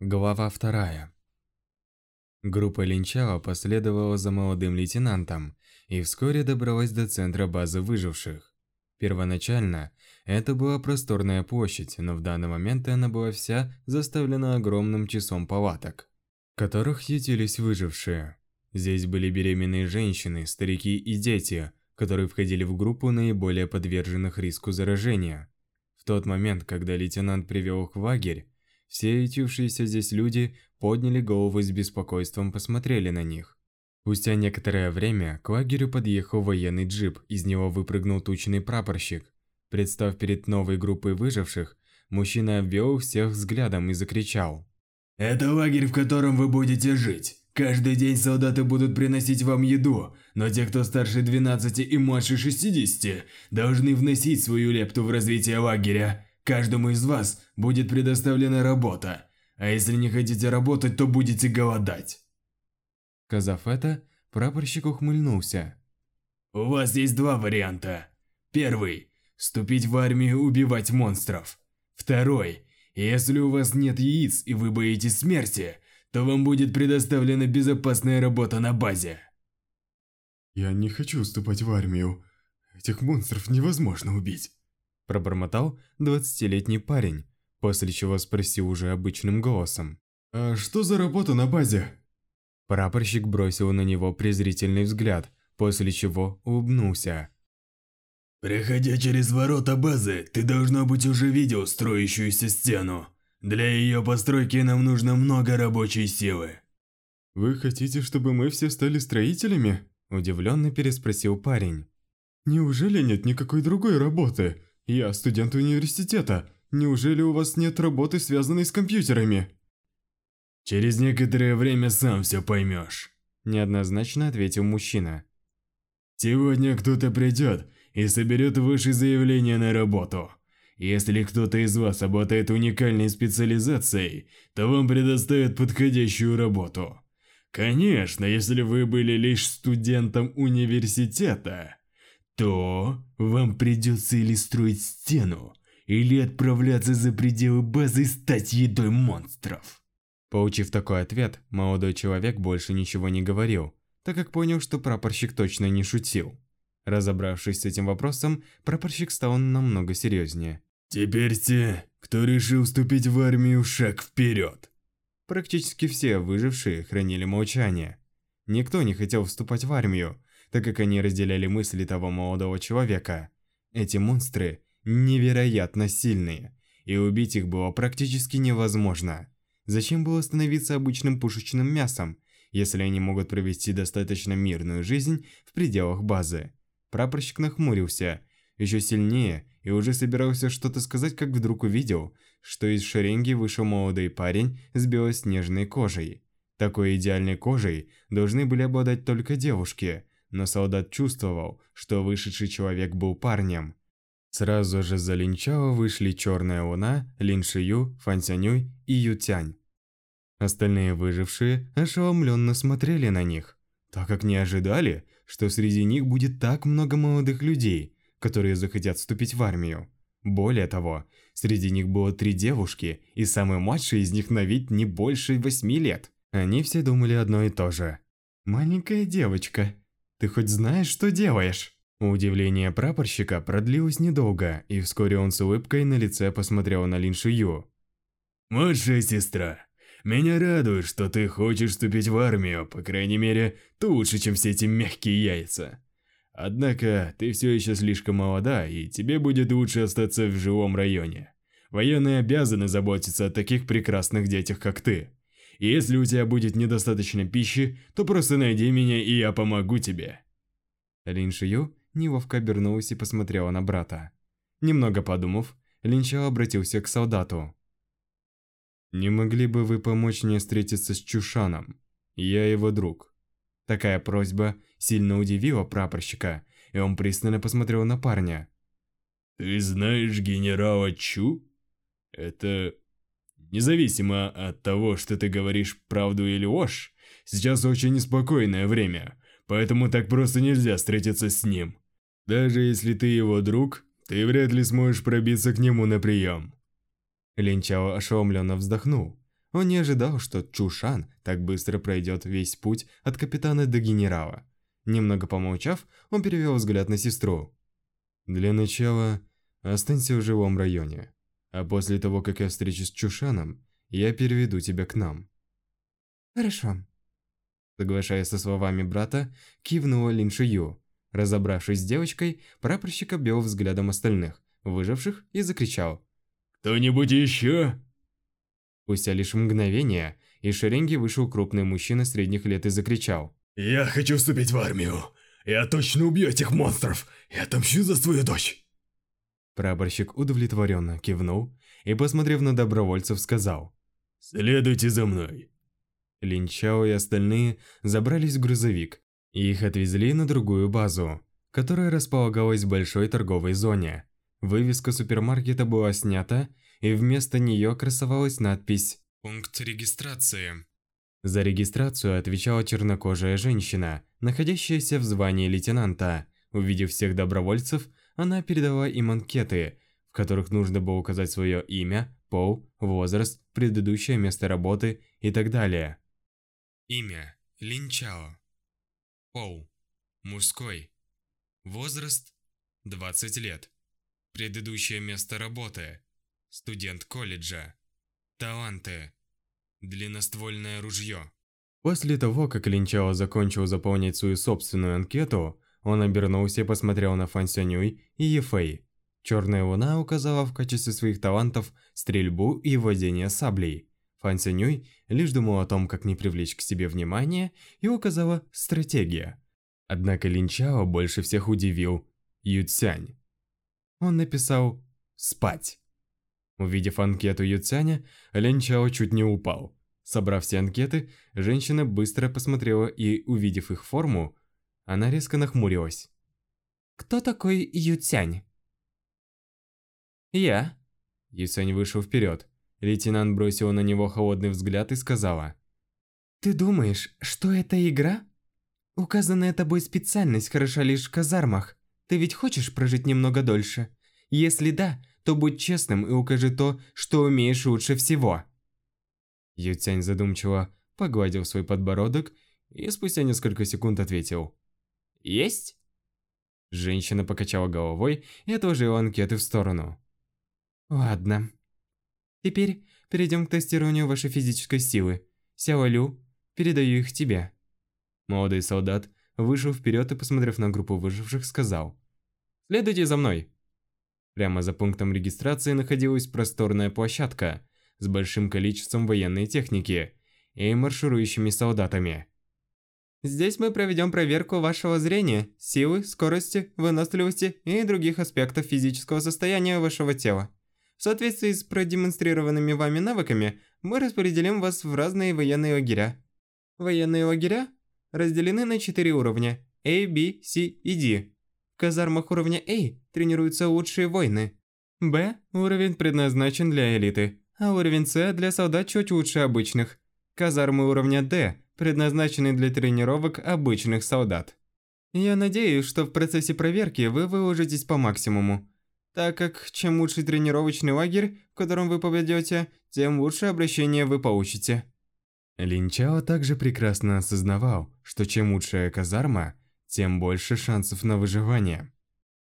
Глава вторая. Группа Линчао последовала за молодым лейтенантом и вскоре добралась до центра базы выживших. Первоначально это была просторная площадь, но в данный момент она была вся заставлена огромным числом палаток, в которых ютились выжившие. Здесь были беременные женщины, старики и дети, которые входили в группу наиболее подверженных риску заражения. В тот момент, когда лейтенант привел их в лагерь, все ютившиеся здесь люди подняли головы с беспокойством, посмотрели на них. Спустя некоторое время к лагерю подъехал военный джип, из него выпрыгнул тучный прапорщик. Представ перед новой группой выживших, мужчина обвел всех взглядом и закричал. «Это лагерь, в котором вы будете жить. Каждый день солдаты будут приносить вам еду, но те, кто старше 12 и младше 60, должны вносить свою лепту в развитие лагеря. Каждому из вас будет предоставлена работа, а если не хотите работать, то будете голодать. Сказав это, прапорщик ухмыльнулся. У вас есть два варианта. Первый – вступить в армию и убивать монстров. Второй – если у вас нет яиц и вы боитесь смерти, то вам будет предоставлена безопасная работа на базе. Я не хочу вступать в армию. Этих монстров невозможно убить. Пробормотал двадцатилетний парень, после чего спросил уже обычным голосом. «А что за работа на базе?» Прапорщик бросил на него презрительный взгляд, после чего улыбнулся. "Приходя через ворота базы, ты, должно быть, уже видел строящуюся стену. Для ее постройки нам нужно много рабочей силы». «Вы хотите, чтобы мы все стали строителями?» – удивленно переспросил парень. «Неужели нет никакой другой работы? «Я студент университета. Неужели у вас нет работы, связанной с компьютерами?» «Через некоторое время сам все поймешь», – неоднозначно ответил мужчина. «Сегодня кто-то придет и соберет ваши заявления на работу. Если кто-то из вас обладает уникальной специализацией, то вам предоставят подходящую работу. Конечно, если вы были лишь студентом университета, то вам придется или строить стену, или отправляться за пределы базы и стать едой монстров. Получив такой ответ, молодой человек больше ничего не говорил, так как понял, что прапорщик точно не шутил. Разобравшись с этим вопросом, прапорщик стал намного серьезнее. «Теперь те, кто решил вступить в армию, шаг вперед!» Практически все выжившие хранили молчание. Никто не хотел вступать в армию, так как они разделяли мысли того молодого человека. Эти монстры невероятно сильные, и убить их было практически невозможно. Зачем было становиться обычным пушечным мясом, если они могут провести достаточно мирную жизнь в пределах базы? Прапорщик нахмурился, еще сильнее, и уже собирался что-то сказать, как вдруг увидел, что из шеренги вышел молодой парень с белоснежной кожей. Такой идеальной кожей должны были обладать только девушки, но солдат чувствовал, что вышедший человек был парнем. Сразу же за Линчао вышли Черная Луна, Лин Шию, Фан Сянюй и Ютянь. Остальные выжившие ошеломленно смотрели на них, так как не ожидали, что среди них будет так много молодых людей, которые захотят вступить в армию. Более того, среди них было три девушки, и самый младший из них на вид не больше восьми лет. Они все думали одно и то же. «Маленькая девочка, ты хоть знаешь, что делаешь?» Удивление прапорщика продлилось недолго, и вскоре он с улыбкой на лице посмотрел на Лин Шую. «Младшая сестра, меня радует, что ты хочешь вступить в армию, по крайней мере, ты лучше, чем все эти мягкие яйца. Однако, ты все еще слишком молода, и тебе будет лучше остаться в жилом районе. Военные обязаны заботиться о таких прекрасных детях, как ты. Если у тебя будет недостаточно пищи, то просто найди меня, и я помогу тебе». Лин Шию неловко обернулась и посмотрела на брата. Немного подумав, Лин Шио обратился к солдату. «Не могли бы вы помочь мне встретиться с Чушаном? Я его друг». Такая просьба сильно удивила прапорщика, и он пристально посмотрел на парня. «Ты знаешь генерала Чу? Это Независимо от того, что ты говоришь правду или ложь, сейчас очень неспокойное время, поэтому так просто нельзя встретиться с ним. Даже если ты его друг, ты вряд ли сможешь пробиться к нему на прием. Линчао ошеломленно вздохнул. Он не ожидал, что Чушан так быстро пройдет весь путь от капитана до генерала. Немного помолчав, он перевел взгляд на сестру. «Для начала останься в живом районе. А после того, как я встречусь с Чушаном, я переведу тебя к нам». «Хорошо». Соглашаясь со словами брата, кивнула Лин Шую. Разобравшись с девочкой, прапорщик обвел взглядом остальных, выживших, и закричал. «Кто-нибудь еще?» Спустя лишь мгновение, из шеренги вышел крупный мужчина средних лет и закричал. «Я хочу вступить в армию! Я точно убью этих монстров Я отомщу за свою дочь!» Прапорщик удовлетворенно кивнул и, посмотрев на добровольцев, сказал «Следуйте за мной». Линчао и остальные забрались в грузовик, и их отвезли на другую базу, которая располагалась в большой торговой зоне. Вывеска супермаркета была снята, и вместо нее красовалась надпись «Пункт регистрации». За регистрацию отвечала чернокожая женщина, находящаяся в звании лейтенанта. Увидев всех добровольцев, она передала им анкеты, в которых нужно было указать свое имя, пол, возраст, предыдущее место работы и так далее. Имя – Линчао. Пол – мужской. Возраст – 20 лет. Предыдущее место работы – студент колледжа. Таланты – длинноствольное ружье. После того, как Линчао закончил заполнять свою собственную анкету, он обернулся и посмотрел на Фан Сянюй и Ефей. Черная луна указала в качестве своих талантов стрельбу и владение саблей. Фан Сянюй лишь думал о том, как не привлечь к себе внимание, и указала стратегия. Однако Линчао больше всех удивил Юцянь. Он написал «спать». Увидев анкету Юцяня, Лянчао чуть не упал. Собрав все анкеты, женщина быстро посмотрела и, увидев их форму, она резко нахмурилась. «Кто такой Ютянь? «Я». Ютянь вышел вперед. Лейтенант бросил на него холодный взгляд и сказала. «Ты думаешь, что это игра? Указанная тобой специальность хороша лишь в казармах. Ты ведь хочешь прожить немного дольше? Если да, то будь честным и укажи то, что умеешь лучше всего». Ютянь задумчиво погладил свой подбородок и спустя несколько секунд ответил. Есть?» Женщина покачала головой и отложила анкеты в сторону. «Ладно. Теперь перейдем к тестированию вашей физической силы. Сяо Лю, передаю их тебе». Молодой солдат вышел вперед и, посмотрев на группу выживших, сказал. «Следуйте за мной». Прямо за пунктом регистрации находилась просторная площадка с большим количеством военной техники и марширующими солдатами. Здесь мы проведем проверку вашего зрения, силы, скорости, выносливости и других аспектов физического состояния вашего тела. В соответствии с продемонстрированными вами навыками, мы распределим вас в разные военные лагеря. Военные лагеря разделены на четыре уровня – A, B, C и D. В казармах уровня A тренируются лучшие войны. Б – уровень предназначен для элиты, а уровень С – для солдат чуть лучше обычных. Казармы уровня D предназначенный для тренировок обычных солдат. Я надеюсь, что в процессе проверки вы выложитесь по максимуму, так как чем лучше тренировочный лагерь, в котором вы попадете, тем лучше обращение вы получите. Линчао также прекрасно осознавал, что чем лучше казарма, тем больше шансов на выживание.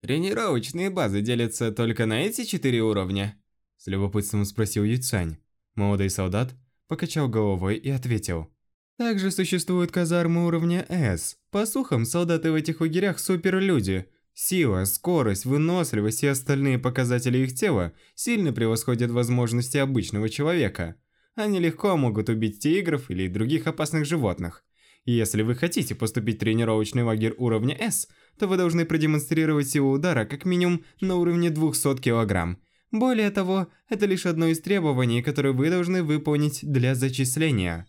«Тренировочные базы делятся только на эти четыре уровня?» С любопытством спросил Юцань. Молодой солдат покачал головой и ответил. Также существуют казармы уровня S. По слухам, солдаты в этих лагерях суперлюди. Сила, скорость, выносливость и остальные показатели их тела сильно превосходят возможности обычного человека. Они легко могут убить тигров или других опасных животных. Если вы хотите поступить в тренировочный лагерь уровня S, то вы должны продемонстрировать силу удара как минимум на уровне 200 кг. Более того, это лишь одно из требований, которые вы должны выполнить для зачисления.